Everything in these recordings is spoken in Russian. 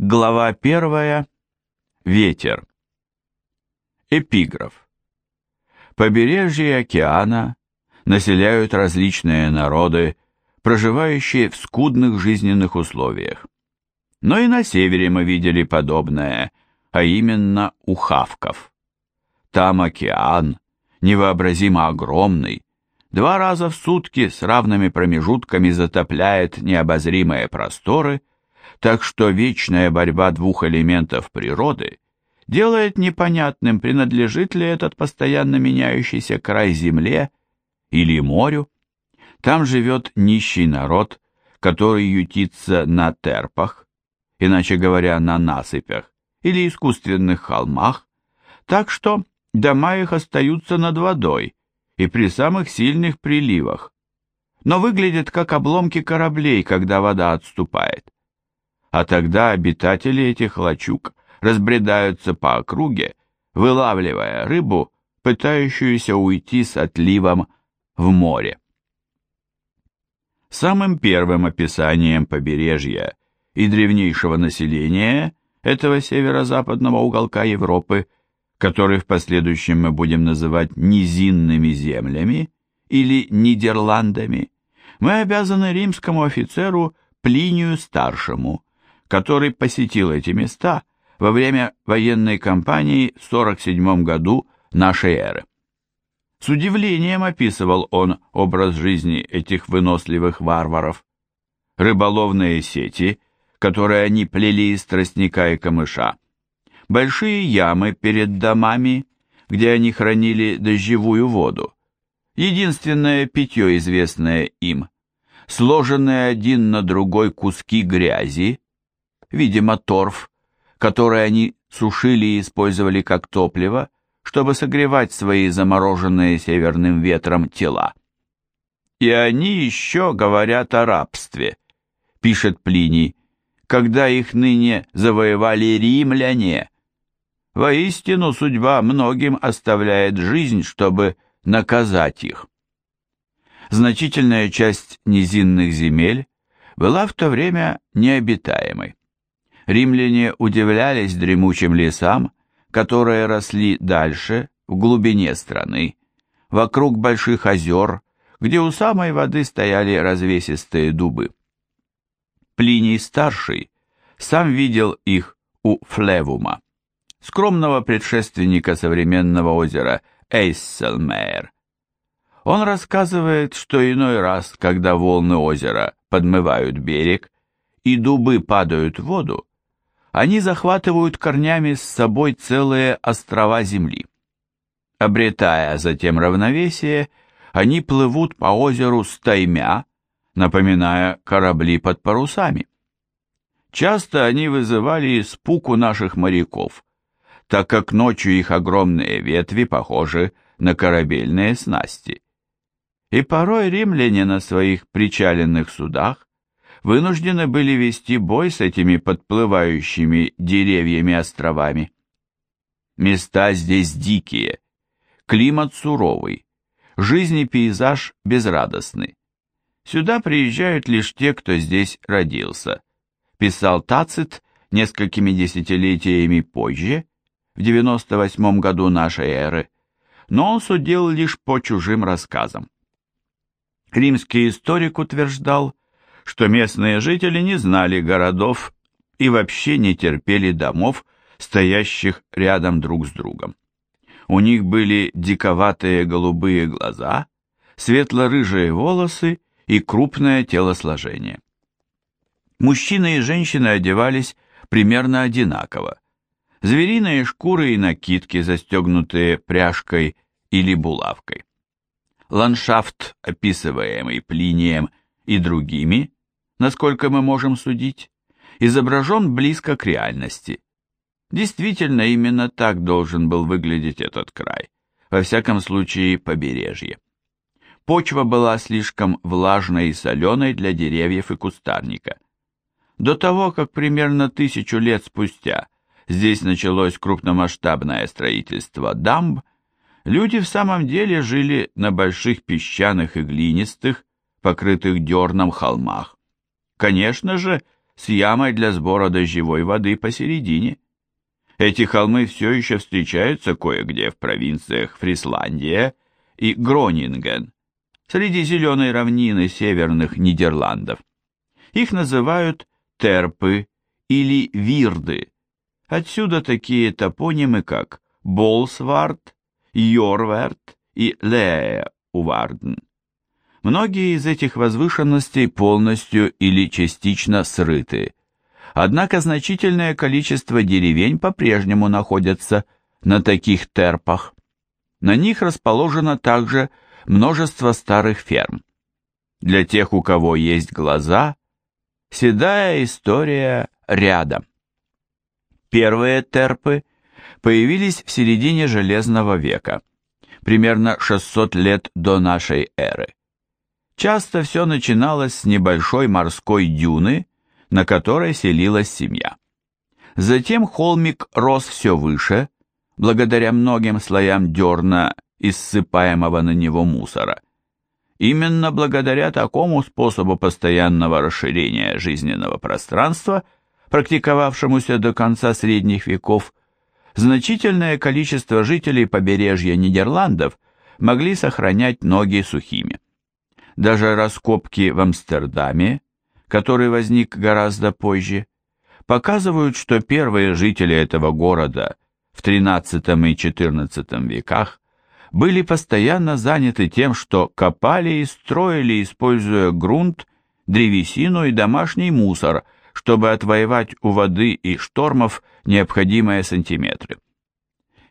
Глава первая. Ветер. Эпиграф. Побережье океана населяют различные народы, проживающие в скудных жизненных условиях. Но и на севере мы видели подобное, а именно у хавков. Там океан, невообразимо огромный, два раза в сутки с равными промежутками затопляет необозримые просторы, так что вечная борьба двух элементов природы делает непонятным, принадлежит ли этот постоянно меняющийся край земле или морю. Там живет нищий народ, который ютится на терпах, иначе говоря, на насыпях или искусственных холмах, так что дома их остаются над водой и при самых сильных приливах, но выглядят как обломки кораблей, когда вода отступает а тогда обитатели этих лачуг разбредаются по округе, вылавливая рыбу, пытающуюся уйти с отливом в море. Самым первым описанием побережья и древнейшего населения этого северо-западного уголка Европы, который в последующем мы будем называть низинными землями или Нидерландами, мы обязаны римскому офицеру Плинию Старшему – который посетил эти места во время военной кампании в 47 году нашей эры. С удивлением описывал он образ жизни этих выносливых варваров. Рыболовные сети, которые они плели из тростника и камыша, большие ямы перед домами, где они хранили дождевую воду, единственное питье, известное им, сложенные один на другой куски грязи, видимо торф, который они сушили и использовали как топливо, чтобы согревать свои замороженные северным ветром тела. И они еще говорят о рабстве, пишет Плиний, когда их ныне завоевали римляне. Воистину судьба многим оставляет жизнь, чтобы наказать их. Значительная часть низинных земель была в то время необитаемой. Римляне удивлялись дремучим лесам, которые росли дальше, в глубине страны, вокруг больших озер, где у самой воды стояли развесистые дубы. Плиний Старший сам видел их у Флевума, скромного предшественника современного озера Эйсселмейр. Он рассказывает, что иной раз, когда волны озера подмывают берег и дубы падают в воду, они захватывают корнями с собой целые острова земли. Обретая затем равновесие, они плывут по озеру стаймя, напоминая корабли под парусами. Часто они вызывали испуг у наших моряков, так как ночью их огромные ветви похожи на корабельные снасти. И порой римляне на своих причаленных судах вынуждены были вести бой с этими подплывающими деревьями-островами. Места здесь дикие, климат суровый, жизнь и пейзаж безрадостны. Сюда приезжают лишь те, кто здесь родился, писал Тацит несколькими десятилетиями позже, в 98 году нашей эры, но он судил лишь по чужим рассказам. Римский историк утверждал, что местные жители не знали городов и вообще не терпели домов, стоящих рядом друг с другом. У них были диковатые голубые глаза, светло-рыжие волосы и крупное телосложение. Мужчины и женщины одевались примерно одинаково. Звериные шкуры и накидки, застегнутые пряжкой или булавкой. Ландшафт, описываемый Плинием и другими, насколько мы можем судить, изображен близко к реальности. Действительно, именно так должен был выглядеть этот край, во всяком случае побережье. Почва была слишком влажной и соленой для деревьев и кустарника. До того, как примерно тысячу лет спустя здесь началось крупномасштабное строительство дамб, люди в самом деле жили на больших песчаных и глинистых, покрытых дерном холмах конечно же, с ямой для сбора дождевой воды посередине. Эти холмы все еще встречаются кое-где в провинциях Фрисландия и Гронинген, среди зеленой равнины северных Нидерландов. Их называют терпы или вирды. Отсюда такие топонимы, как Болсвард, Йорверт и Лееуварден. Многие из этих возвышенностей полностью или частично срыты, однако значительное количество деревень по-прежнему находятся на таких терпах. На них расположено также множество старых ферм. Для тех, у кого есть глаза, седая история рядом. Первые терпы появились в середине Железного века, примерно 600 лет до нашей эры. Часто все начиналось с небольшой морской дюны, на которой селилась семья. Затем холмик рос все выше, благодаря многим слоям дерна и ссыпаемого на него мусора. Именно благодаря такому способу постоянного расширения жизненного пространства, практиковавшемуся до конца средних веков, значительное количество жителей побережья Нидерландов могли сохранять ноги сухими. Даже раскопки в Амстердаме, который возник гораздо позже, показывают, что первые жители этого города в XIII и XIV веках были постоянно заняты тем, что копали и строили, используя грунт, древесину и домашний мусор, чтобы отвоевать у воды и штормов необходимые сантиметры.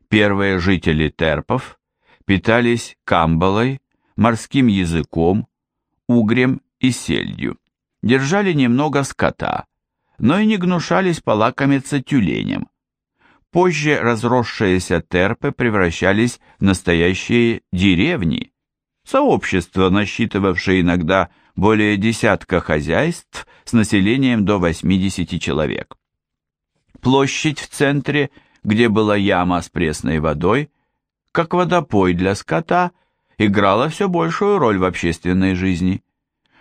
Первые жители терпов питались камбалой, морским языком, угрем и сельдью, держали немного скота, но и не гнушались полакомиться тюленем. Позже разросшиеся терпы превращались в настоящие деревни, сообщества, насчитывавшие иногда более десятка хозяйств с населением до 80 человек. Площадь в центре, где была яма с пресной водой, как водопой для скота, играла все большую роль в общественной жизни.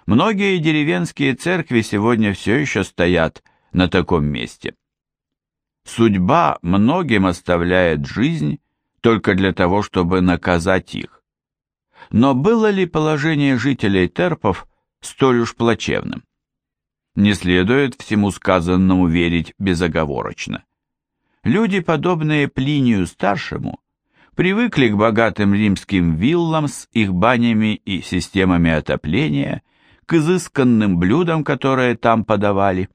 Многие деревенские церкви сегодня все еще стоят на таком месте. Судьба многим оставляет жизнь только для того, чтобы наказать их. Но было ли положение жителей терпов столь уж плачевным? Не следует всему сказанному верить безоговорочно. Люди, подобные Плинию Старшему, привыкли к богатым римским виллам с их банями и системами отопления, к изысканным блюдам, которые там подавали.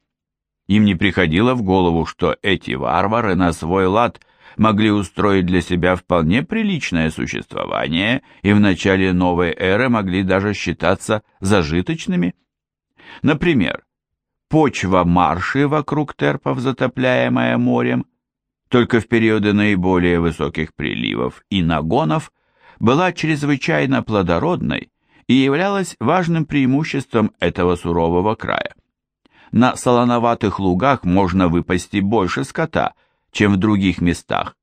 Им не приходило в голову, что эти варвары на свой лад могли устроить для себя вполне приличное существование и в начале новой эры могли даже считаться зажиточными. Например, почва марши вокруг терпов, затопляемая морем, только в периоды наиболее высоких приливов и нагонов, была чрезвычайно плодородной и являлась важным преимуществом этого сурового края на солоноватых лугах можно выпасти больше скота, чем в других местах,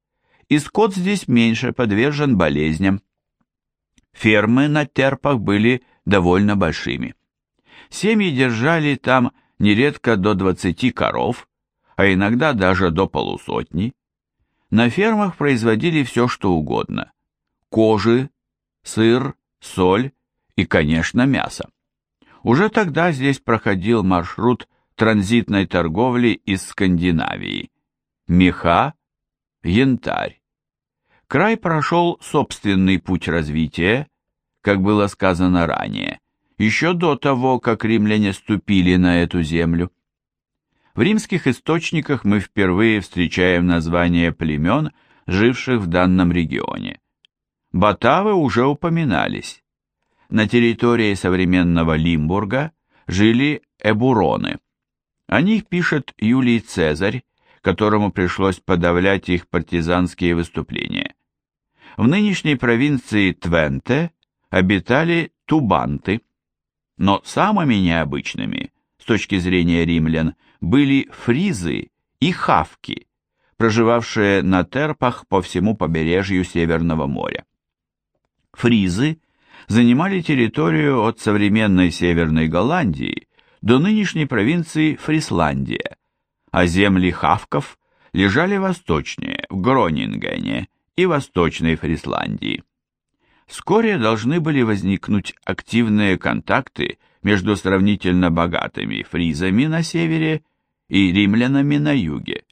и скот здесь меньше подвержен болезням. Фермы на терпах были довольно большими. Семьи держали там нередко до 20 коров, а иногда даже до полусотни. На фермах производили все, что угодно. Кожи, сыр, соль и, конечно, мясо. Уже тогда здесь проходил маршрут транзитной торговли из Скандинавии. Меха, янтарь. Край прошел собственный путь развития, как было сказано ранее, еще до того, как римляне ступили на эту землю. В римских источниках мы впервые встречаем название племен, живших в данном регионе. Батавы уже упоминались. На территории современного Лимбурга жили эбуроны. О них пишет Юлий Цезарь, которому пришлось подавлять их партизанские выступления. В нынешней провинции Твенте обитали тубанты, но самыми необычными, с точки зрения римлян, были фризы и хавки, проживавшие на терпах по всему побережью Северного моря. Фризы занимали территорию от современной Северной Голландии до нынешней провинции Фрисландия, а земли хавков лежали восточнее, в Гронингене и Восточной Фрисландии. Вскоре должны были возникнуть активные контакты между сравнительно богатыми фризами на севере и римлянами на юге.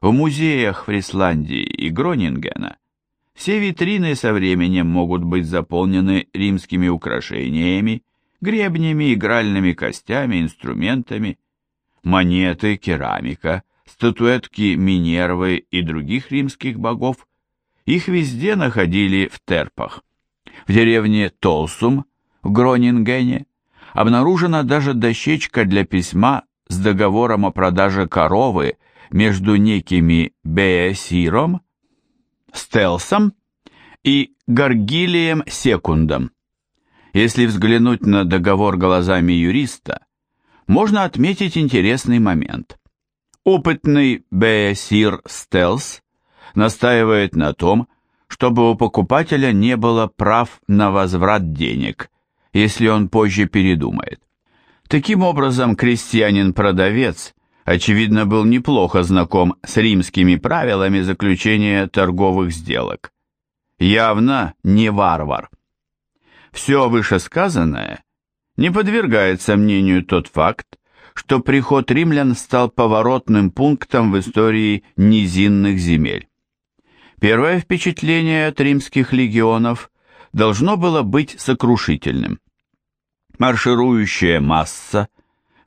В музеях Фрисландии и Гронингена все витрины со временем могут быть заполнены римскими украшениями, гребнями, игральными костями, инструментами, монеты, керамика, статуэтки Минервы и других римских богов. Их везде находили в терпах. В деревне Толсум в Гронингене обнаружена даже дощечка для письма с договором о продаже коровы между некими Беесиром, Стелсом и Гаргилием Секундом. Если взглянуть на договор глазами юриста, можно отметить интересный момент. Опытный Беесир Стелс настаивает на том, чтобы у покупателя не было прав на возврат денег, если он позже передумает. Таким образом, крестьянин-продавец, очевидно, был неплохо знаком с римскими правилами заключения торговых сделок. Явно не варвар. Все вышесказанное не подвергает сомнению тот факт, что приход римлян стал поворотным пунктом в истории низинных земель. Первое впечатление от римских легионов должно было быть сокрушительным марширующая масса,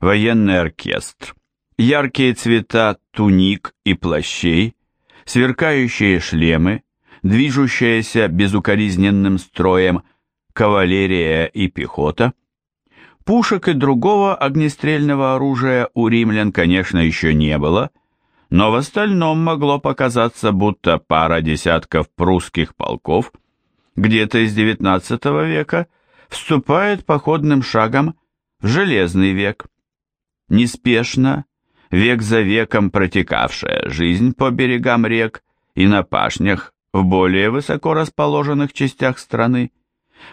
военный оркестр, яркие цвета туник и плащей, сверкающие шлемы, движущаяся безукоризненным строем кавалерия и пехота. Пушек и другого огнестрельного оружия у римлян, конечно, еще не было, но в остальном могло показаться, будто пара десятков прусских полков где-то из XIX века – вступает походным шагом в железный век. Неспешно, век за веком протекавшая жизнь по берегам рек и на пашнях в более высоко расположенных частях страны,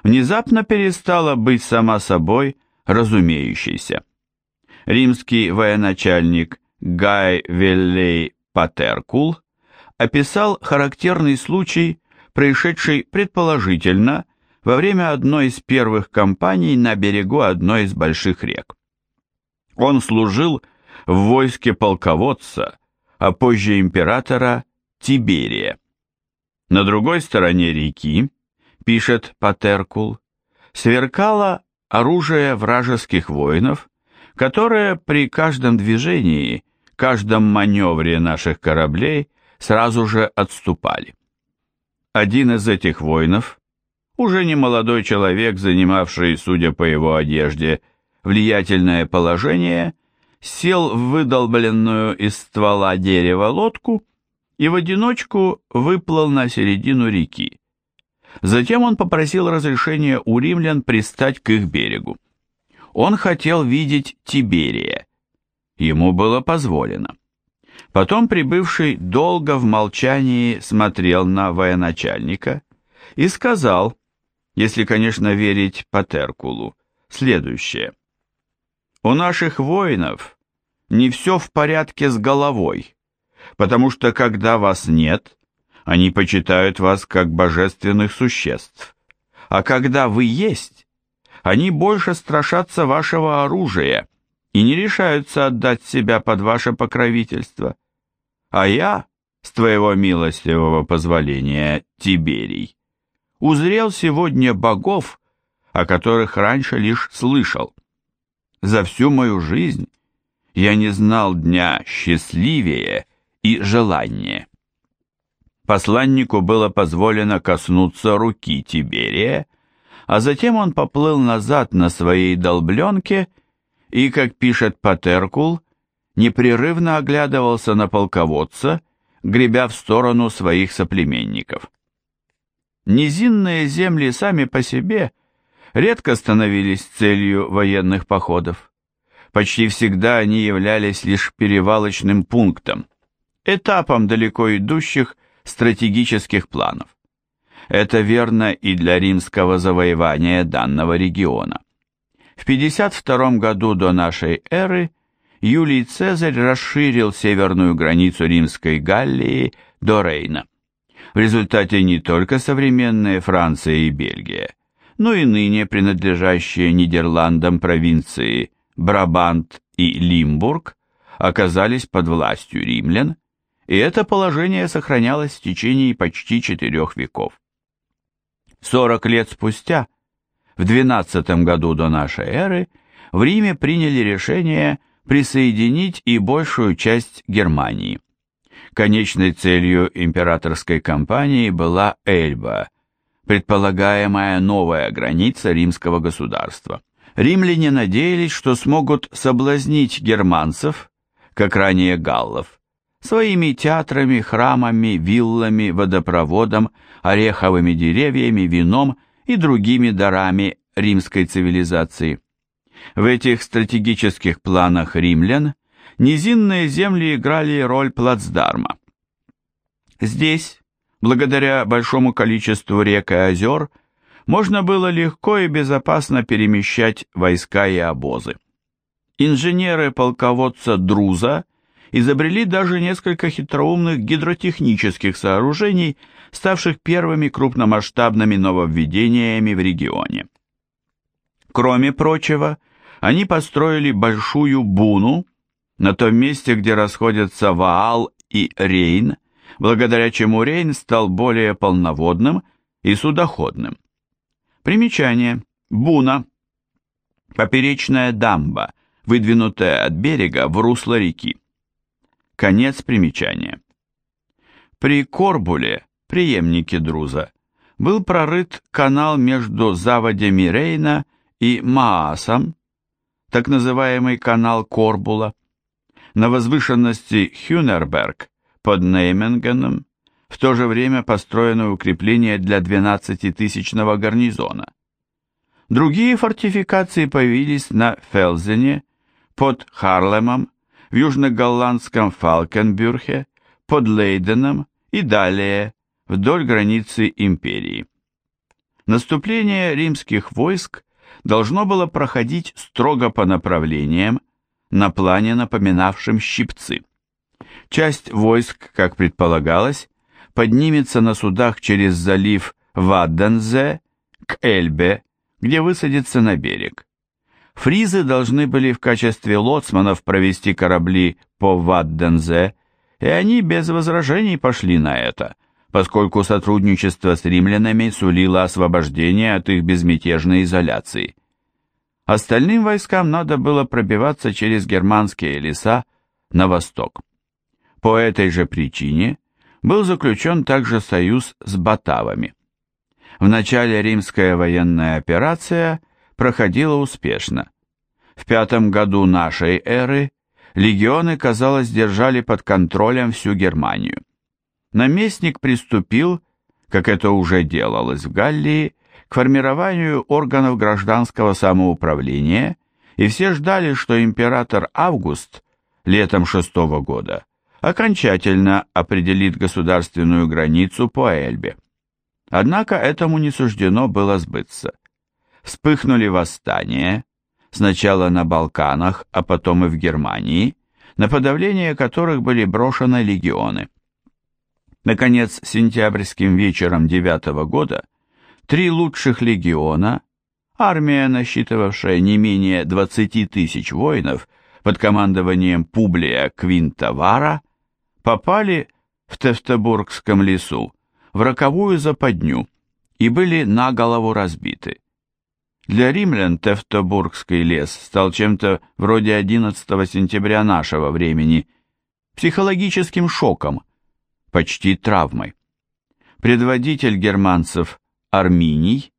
внезапно перестала быть сама собой разумеющейся. Римский военачальник Гай Веллей Патеркул описал характерный случай, происшедший предположительно во время одной из первых кампаний на берегу одной из больших рек. Он служил в войске полководца, а позже императора Тиберия. На другой стороне реки, пишет Патеркул, сверкало оружие вражеских воинов, которое при каждом движении, каждом маневре наших кораблей сразу же отступали. Один из этих воинов, уже не молодой человек, занимавший, судя по его одежде, влиятельное положение, сел в выдолбленную из ствола дерева лодку и в одиночку выплыл на середину реки. Затем он попросил разрешения у римлян пристать к их берегу. Он хотел видеть Тиберия. Ему было позволено. Потом прибывший долго в молчании смотрел на военачальника и сказал, если, конечно, верить Патеркулу, следующее. У наших воинов не все в порядке с головой, потому что когда вас нет, они почитают вас как божественных существ, а когда вы есть, они больше страшатся вашего оружия и не решаются отдать себя под ваше покровительство. А я, с твоего милостивого позволения, Тиберий, узрел сегодня богов, о которых раньше лишь слышал. За всю мою жизнь я не знал дня счастливее и желаннее. Посланнику было позволено коснуться руки Тиберия, а затем он поплыл назад на своей долбленке и, как пишет Патеркул, непрерывно оглядывался на полководца, гребя в сторону своих соплеменников. Низинные земли сами по себе редко становились целью военных походов. Почти всегда они являлись лишь перевалочным пунктом, этапом далеко идущих стратегических планов. Это верно и для римского завоевания данного региона. В 52 году до нашей эры Юлий Цезарь расширил северную границу римской Галлии до Рейна. В результате не только современные Франция и Бельгия, но и ныне принадлежащие Нидерландам провинции Брабант и Лимбург оказались под властью римлян, и это положение сохранялось в течение почти четырех веков. Сорок лет спустя, в 12 году до нашей эры, в Риме приняли решение присоединить и большую часть Германии. Конечной целью императорской кампании была Эльба, предполагаемая новая граница римского государства. Римляне надеялись, что смогут соблазнить германцев, как ранее галлов, своими театрами, храмами, виллами, водопроводом, ореховыми деревьями, вином и другими дарами римской цивилизации. В этих стратегических планах римлян низинные земли играли роль плацдарма. Здесь, благодаря большому количеству рек и озер, можно было легко и безопасно перемещать войска и обозы. Инженеры полководца Друза изобрели даже несколько хитроумных гидротехнических сооружений, ставших первыми крупномасштабными нововведениями в регионе. Кроме прочего, они построили большую буну на том месте, где расходятся Ваал и Рейн, благодаря чему Рейн стал более полноводным и судоходным. Примечание. Буна. Поперечная дамба, выдвинутая от берега в русло реки. Конец примечания. При Корбуле, преемнике Друза, был прорыт канал между заводями Рейна и Маасом, так называемый канал Корбула. На возвышенности Хюнерберг под Нейменгеном в то же время построено укрепление для 12-тысячного гарнизона. Другие фортификации появились на Фелзене, под Харлемом, в южно-голландском Фалкенбюрхе, под Лейденом и далее, вдоль границы империи. Наступление римских войск должно было проходить строго по направлениям, на плане напоминавшем щипцы. Часть войск, как предполагалось, поднимется на судах через залив Ваддензе к Эльбе, где высадится на берег. Фризы должны были в качестве лоцманов провести корабли по Ваддензе, и они без возражений пошли на это, поскольку сотрудничество с римлянами сулило освобождение от их безмятежной изоляции. Остальным войскам надо было пробиваться через германские леса на восток. По этой же причине был заключен также союз с батавами. В начале римская военная операция – проходила успешно. В пятом году нашей эры легионы, казалось, держали под контролем всю Германию. Наместник приступил, как это уже делалось в Галлии, к формированию органов гражданского самоуправления, и все ждали, что император Август летом шестого года окончательно определит государственную границу по Эльбе. Однако этому не суждено было сбыться вспыхнули восстания, сначала на Балканах, а потом и в Германии, на подавление которых были брошены легионы. Наконец, сентябрьским вечером девятого года три лучших легиона, армия, насчитывавшая не менее 20 тысяч воинов под командованием Публия Квинта Вара, попали в Тевтобургском лесу в роковую западню и были на голову разбиты. Для римлян Тевтобургский лес стал чем-то вроде 11 сентября нашего времени, психологическим шоком, почти травмой. Предводитель германцев Арминий,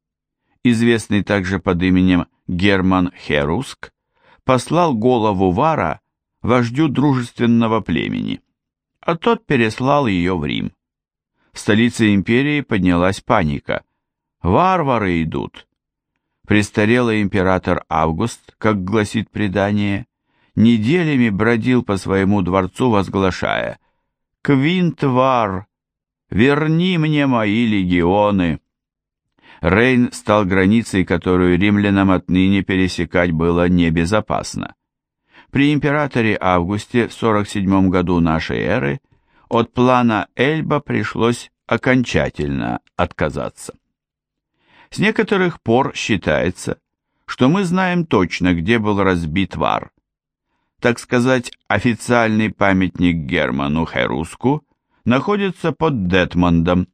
известный также под именем Герман Херуск, послал голову Вара вождю дружественного племени, а тот переслал ее в Рим. В столице империи поднялась паника. «Варвары идут!» Престарелый император Август, как гласит предание, неделями бродил по своему дворцу, возглашая «Квинтвар, верни мне мои легионы!» Рейн стал границей, которую римлянам отныне пересекать было небезопасно. При императоре Августе в 47 году нашей эры от плана Эльба пришлось окончательно отказаться. С некоторых пор считается, что мы знаем точно, где был разбит Вар. Так сказать, официальный памятник Герману Херуску находится под Детмондом,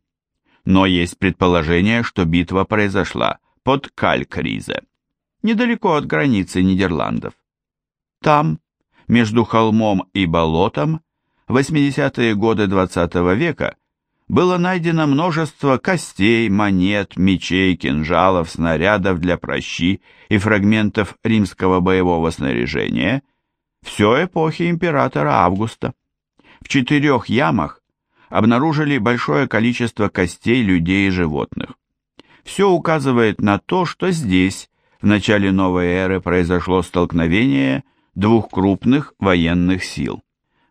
но есть предположение, что битва произошла под Калькризе, недалеко от границы Нидерландов. Там, между холмом и болотом, в 80-е годы XX -го века было найдено множество костей, монет, мечей, кинжалов, снарядов для прощи и фрагментов римского боевого снаряжения, все эпохи императора Августа. В четырех ямах обнаружили большое количество костей людей и животных. Все указывает на то, что здесь, в начале новой эры, произошло столкновение двух крупных военных сил.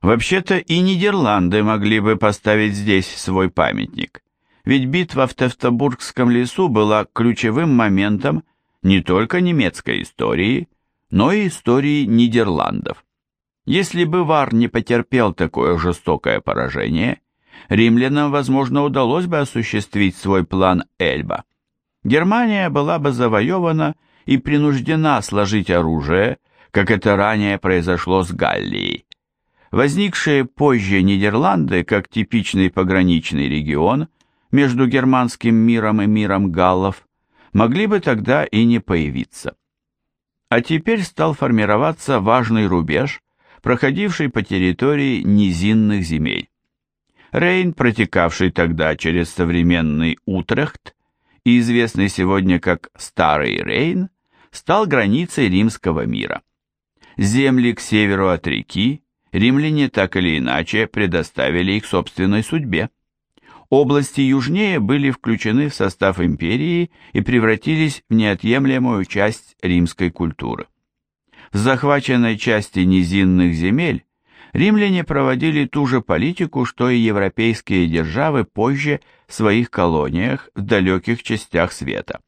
Вообще-то и Нидерланды могли бы поставить здесь свой памятник, ведь битва в Тевтобургском лесу была ключевым моментом не только немецкой истории, но и истории Нидерландов. Если бы Вар не потерпел такое жестокое поражение, римлянам, возможно, удалось бы осуществить свой план Эльба. Германия была бы завоевана и принуждена сложить оружие, как это ранее произошло с Галлией. Возникшие позже Нидерланды, как типичный пограничный регион между германским миром и миром галлов, могли бы тогда и не появиться. А теперь стал формироваться важный рубеж, проходивший по территории низинных земель. Рейн, протекавший тогда через современный Утрехт и известный сегодня как Старый Рейн, стал границей римского мира. Земли к северу от реки римляне так или иначе предоставили их собственной судьбе. Области южнее были включены в состав империи и превратились в неотъемлемую часть римской культуры. В захваченной части низинных земель римляне проводили ту же политику, что и европейские державы позже в своих колониях в далеких частях света.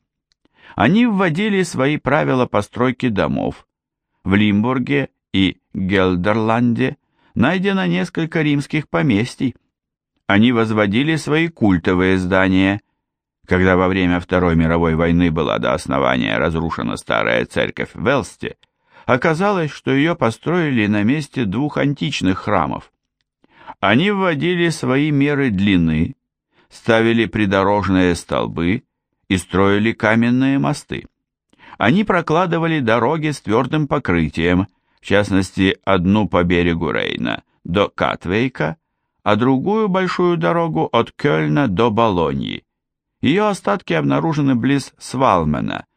Они вводили свои правила постройки домов. В Лимбурге и Гелдерланде найдено несколько римских поместий. Они возводили свои культовые здания. Когда во время Второй мировой войны была до основания разрушена старая церковь в Велсте, Оказалось, что ее построили на месте двух античных храмов. Они вводили свои меры длины, ставили придорожные столбы и строили каменные мосты. Они прокладывали дороги с твердым покрытием, в частности, одну по берегу Рейна до Катвейка, а другую большую дорогу от Кёльна до Болоньи. Ее остатки обнаружены близ Свалмена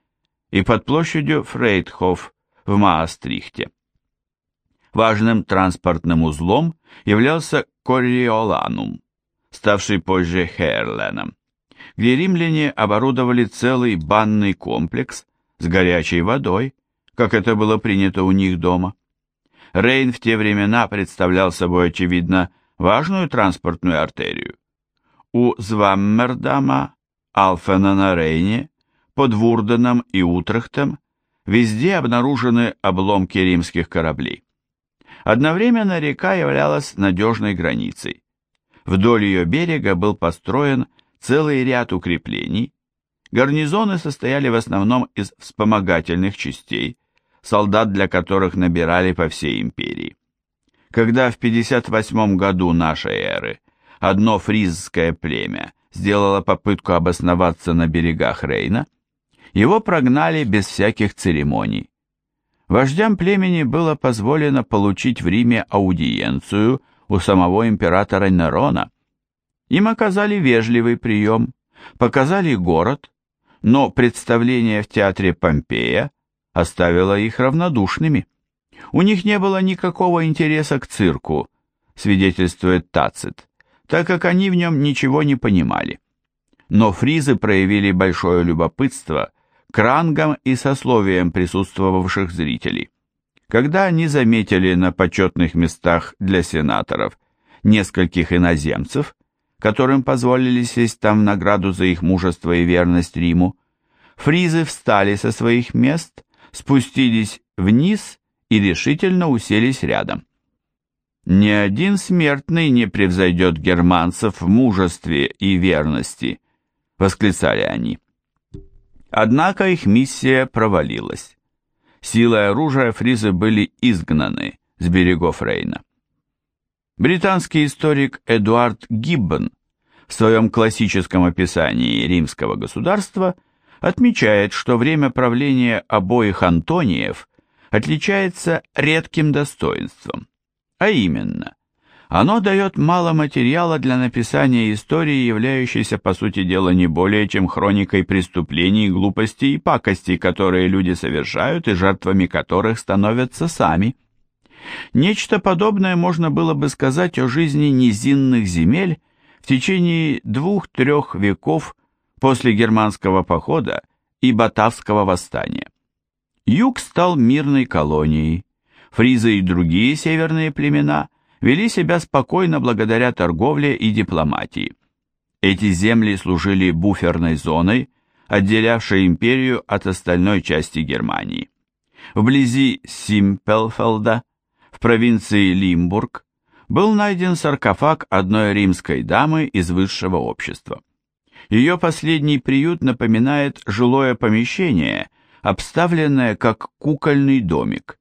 и под площадью Фрейдхоф в Маастрихте. Важным транспортным узлом являлся Корриоланум, ставший позже Херленом, где римляне оборудовали целый банный комплекс с горячей водой, как это было принято у них дома. Рейн в те времена представлял собой, очевидно, важную транспортную артерию. У Зваммердама, Алфена на Рейне, под Вурденом и Утрехтом Везде обнаружены обломки римских кораблей. Одновременно река являлась надежной границей. Вдоль ее берега был построен целый ряд укреплений. Гарнизоны состояли в основном из вспомогательных частей, солдат для которых набирали по всей империи. Когда в 58 году нашей эры одно фризское племя сделало попытку обосноваться на берегах Рейна, его прогнали без всяких церемоний. Вождям племени было позволено получить в Риме аудиенцию у самого императора Нерона. Им оказали вежливый прием, показали город, но представление в театре Помпея оставило их равнодушными. У них не было никакого интереса к цирку, свидетельствует Тацит, так как они в нем ничего не понимали. Но фризы проявили большое любопытство к рангам и сословиям присутствовавших зрителей. Когда они заметили на почетных местах для сенаторов нескольких иноземцев, которым позволили сесть там в награду за их мужество и верность Риму, Фризы встали со своих мест, спустились вниз и решительно уселись рядом. Ни один смертный не превзойдет германцев в мужестве и верности, восклицали они. Однако их миссия провалилась. Силой оружия фризы были изгнаны с берегов Рейна. Британский историк Эдуард Гиббон в своем классическом описании римского государства отмечает, что время правления обоих Антониев отличается редким достоинством. А именно, оно дает мало материала для написания истории, являющейся по сути дела не более чем хроникой преступлений, глупостей и пакостей, которые люди совершают и жертвами которых становятся сами. Нечто подобное можно было бы сказать о жизни низинных земель в течение двух-трех веков после германского похода и Батавского восстания. Юг стал мирной колонией, Фризы и другие северные племена вели себя спокойно благодаря торговле и дипломатии. Эти земли служили буферной зоной, отделявшей империю от остальной части Германии. Вблизи Симпелфелда, в провинции Лимбург, был найден саркофаг одной римской дамы из высшего общества. Ее последний приют напоминает жилое помещение, обставленное как кукольный домик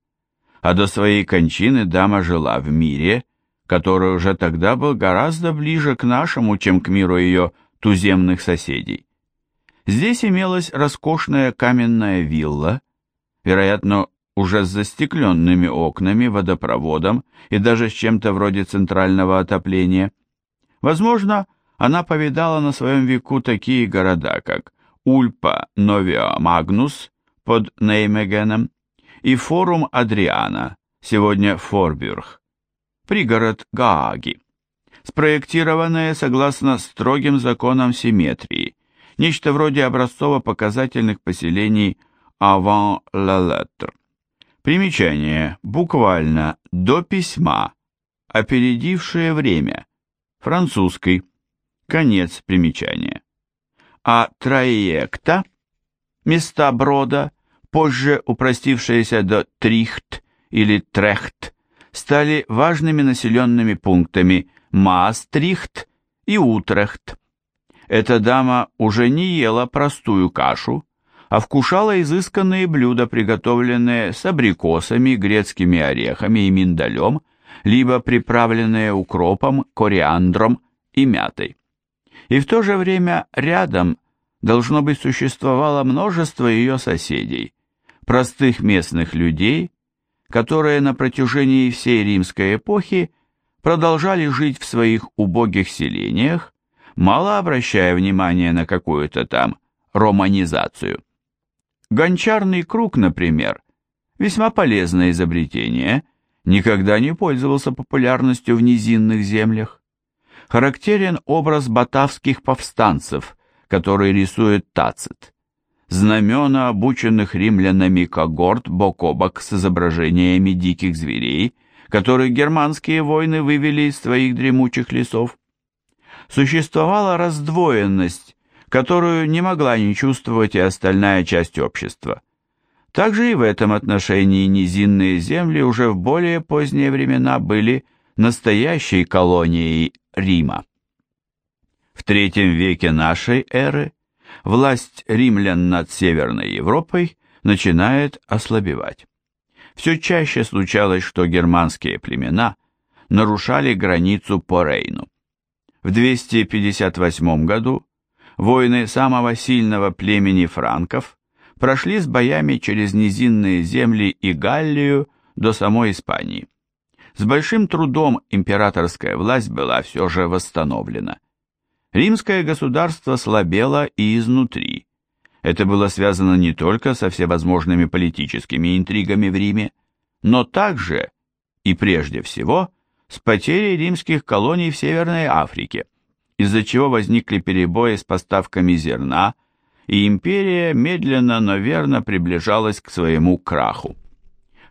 а до своей кончины дама жила в мире, который уже тогда был гораздо ближе к нашему, чем к миру ее туземных соседей. Здесь имелась роскошная каменная вилла, вероятно, уже с застекленными окнами, водопроводом и даже с чем-то вроде центрального отопления. Возможно, она повидала на своем веку такие города, как Ульпа Новиа Магнус под Неймегеном, и форум Адриана, сегодня Форбюрг, пригород Гааги, спроектированное согласно строгим законам симметрии, нечто вроде образцово-показательных поселений avant la lettre. Примечание, буквально, до письма, опередившее время, французский, конец примечания. А траекта, места брода, позже упростившиеся до Трихт или Трехт, стали важными населенными пунктами Маастрихт и Утрехт. Эта дама уже не ела простую кашу, а вкушала изысканные блюда, приготовленные с абрикосами, грецкими орехами и миндалем, либо приправленные укропом, кориандром и мятой. И в то же время рядом, должно быть, существовало множество ее соседей, простых местных людей, которые на протяжении всей римской эпохи продолжали жить в своих убогих селениях, мало обращая внимания на какую-то там романизацию. Гончарный круг, например, весьма полезное изобретение, никогда не пользовался популярностью в низинных землях. Характерен образ батавских повстанцев, который рисует Тацит знамена обученных римлянами когорт бок о бок с изображениями диких зверей, которых германские войны вывели из своих дремучих лесов. Существовала раздвоенность, которую не могла не чувствовать и остальная часть общества. Также и в этом отношении низинные земли уже в более поздние времена были настоящей колонией Рима. В третьем веке нашей эры власть римлян над Северной Европой начинает ослабевать. Все чаще случалось, что германские племена нарушали границу по Рейну. В 258 году воины самого сильного племени франков прошли с боями через низинные земли и Галлию до самой Испании. С большим трудом императорская власть была все же восстановлена римское государство слабело и изнутри. Это было связано не только со всевозможными политическими интригами в Риме, но также, и прежде всего, с потерей римских колоний в Северной Африке, из-за чего возникли перебои с поставками зерна, и империя медленно, но верно приближалась к своему краху.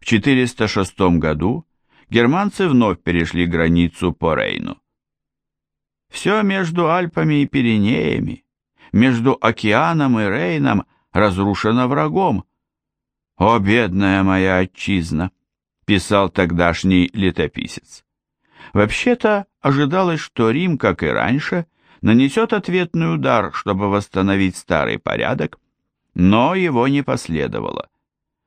В 406 году германцы вновь перешли границу по Рейну. Все между Альпами и Пиренеями, между океаном и Рейном разрушена врагом. «О, бедная моя отчизна!» — писал тогдашний летописец. Вообще-то ожидалось, что Рим, как и раньше, нанесет ответный удар, чтобы восстановить старый порядок, но его не последовало.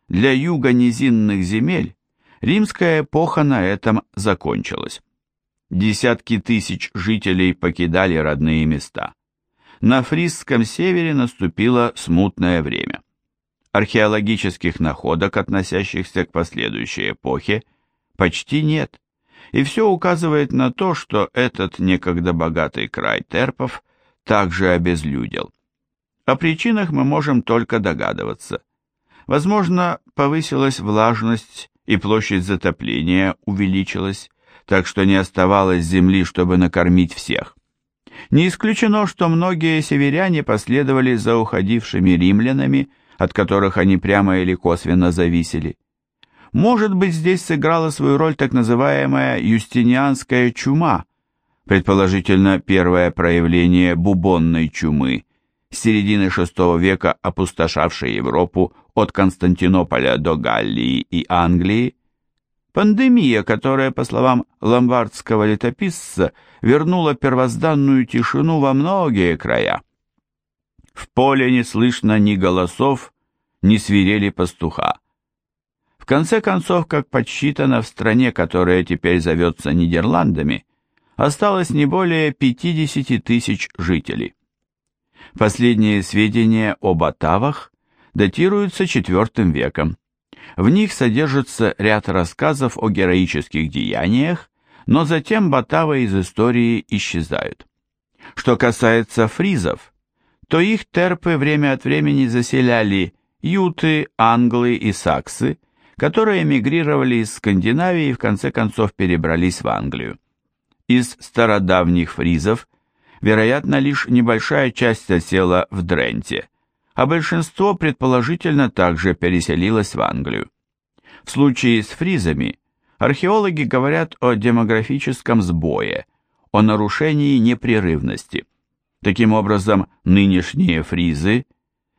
Для юга низинных земель римская эпоха на этом закончилась. Десятки тысяч жителей покидали родные места. На Фрисском севере наступило смутное время. Археологических находок, относящихся к последующей эпохе, почти нет, и все указывает на то, что этот некогда богатый край терпов также обезлюдел. О причинах мы можем только догадываться. Возможно, повысилась влажность и площадь затопления увеличилась, так что не оставалось земли, чтобы накормить всех. Не исключено, что многие северяне последовали за уходившими римлянами, от которых они прямо или косвенно зависели. Может быть, здесь сыграла свою роль так называемая юстинианская чума, предположительно первое проявление бубонной чумы, с середины VI века опустошавшей Европу от Константинополя до Галлии и Англии, Пандемия, которая, по словам ломбардского летописца, вернула первозданную тишину во многие края. В поле не слышно ни голосов, ни свирели пастуха. В конце концов, как подсчитано в стране, которая теперь зовется Нидерландами, осталось не более 50 тысяч жителей. Последние сведения об Атавах датируются IV веком. В них содержится ряд рассказов о героических деяниях, но затем Батавы из истории исчезают. Что касается фризов, то их терпы время от времени заселяли юты, англы и саксы, которые эмигрировали из Скандинавии и в конце концов перебрались в Англию. Из стародавних фризов, вероятно, лишь небольшая часть осела в Дренте, а большинство предположительно также переселилось в Англию. В случае с фризами археологи говорят о демографическом сбое, о нарушении непрерывности. Таким образом, нынешние фризы,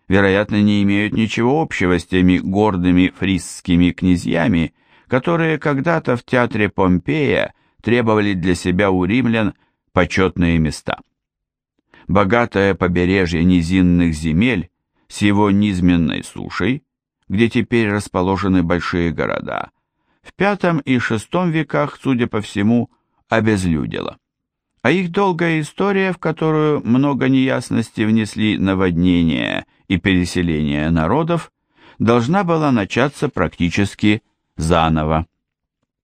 вероятно, не имеют ничего общего с теми гордыми фризскими князьями, которые когда-то в театре Помпея требовали для себя у римлян почетные места. Богатое побережье низинных земель с его низменной сушей, где теперь расположены большие города, в V и VI веках, судя по всему, обезлюдило. А их долгая история, в которую много неясностей внесли наводнения и переселение народов, должна была начаться практически заново.